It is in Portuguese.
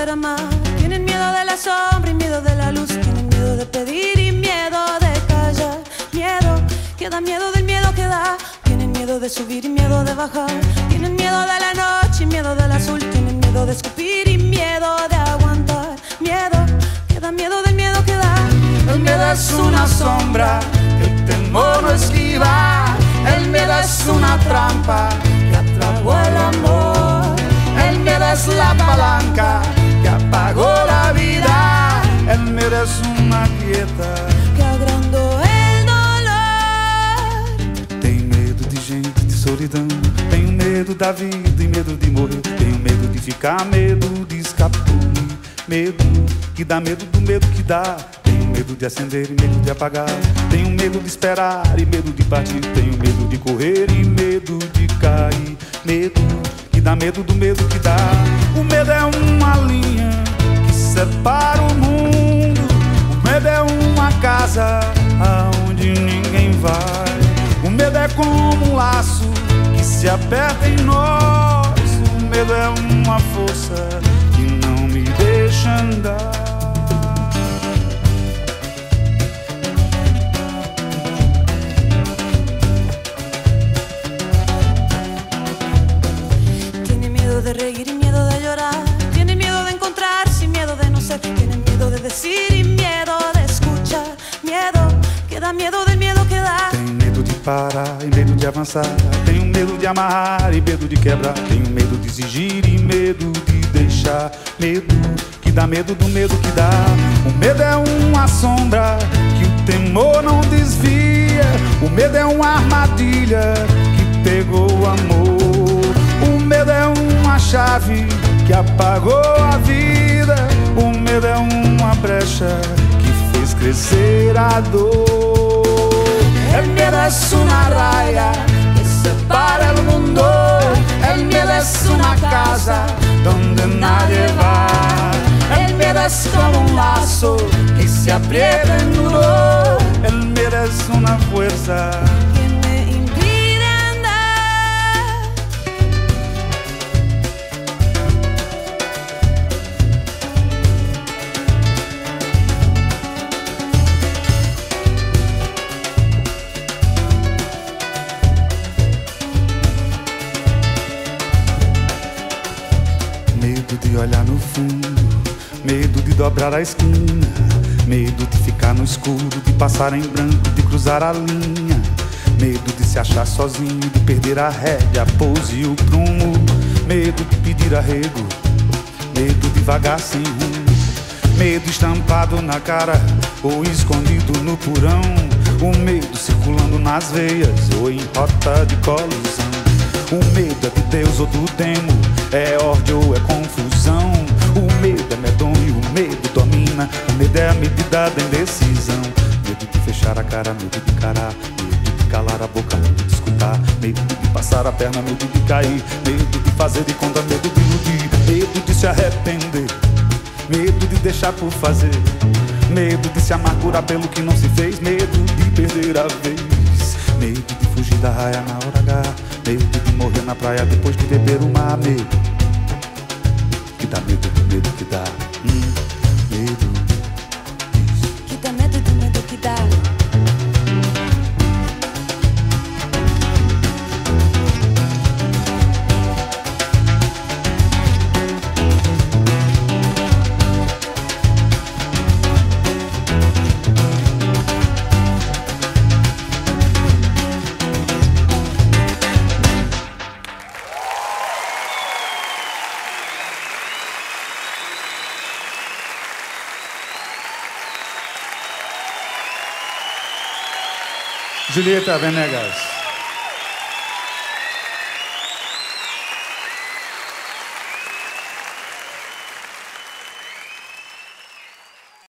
Tienen miedo de la sombra y miedo de la luz. Tienen miedo de pedir y miedo de callar. Miedo, queda miedo del miedo que da. Tienen miedo de subir y miedo de bajar. Tienen miedo de la noche y miedo del azul. Tienen miedo de escupir y miedo de aguantar. Miedo, queda miedo del miedo que da. El miedo es una sombra que el temor no esquiva. El miedo es una trampa que atrapó el amor. El miedo es la palanca que apagó la vida. Miedo es una quieta que agrandou el dolor. Tenho medo de gente, de solidão. Tenho medo da vida e medo de morrer. Tenho medo de ficar, medo de escapulir. Medo que dá medo do medo que dá. Tenho medo de acender e medo de apagar. Tenho medo de esperar e medo de partir. Tenho medo de correr e medo de cair. Medo que dá medo do medo que dá. O medo é uma linha que separa o mundo. O medo é uma casa aonde ninguém vai. O medo é como um laço que se aperta em nós. O medo é uma força que não me deixa andar. Parar e medo de avançar. Tenho medo de amarrar e medo de quebrar. Tenho medo de exigir e medo de deixar. Medo que dá medo do medo que dá. O medo é uma sombra que o temor não desvia. O medo é uma armadilha que pegou o amor. O medo é uma chave que apagou a vida. O medo é uma brecha que fez crescer a dor. Es una raya que separa el mundo. El miedo es una casa donde nadie va. El miedo es como un lazo que se aprieta en nudo. El miedo es una fuerza Medo de olhar no fundo, medo de dobrar a esquina, medo de ficar no escuro, de passar em branco, de cruzar a linha, medo de se achar sozinho, de perder a rédea, a pose e o prumo, medo de pedir arrego, medo de vagar sem rumo, medo estampado na cara ou escondido no porão, o medo circulando nas veias ou em rota de colisão. O medo é de Deus ou do demo, é ordem ou é confusão. O medo é medonho, o medo domina, o medo é a medida da indecisão. Medo de fechar a cara, medo de encarar, medo de calar a boca, medo de escutar, medo de passar a perna, medo de cair, medo de fazer de conta, medo de iludir, medo de se arrepender, medo de deixar por fazer, medo de se amargurar pelo que não se fez, medo de perder a vez, medo de fugir da raia na hora na praia depois de beber mar, medo que dá medo do medo que dá, hum, Julieta Venegas.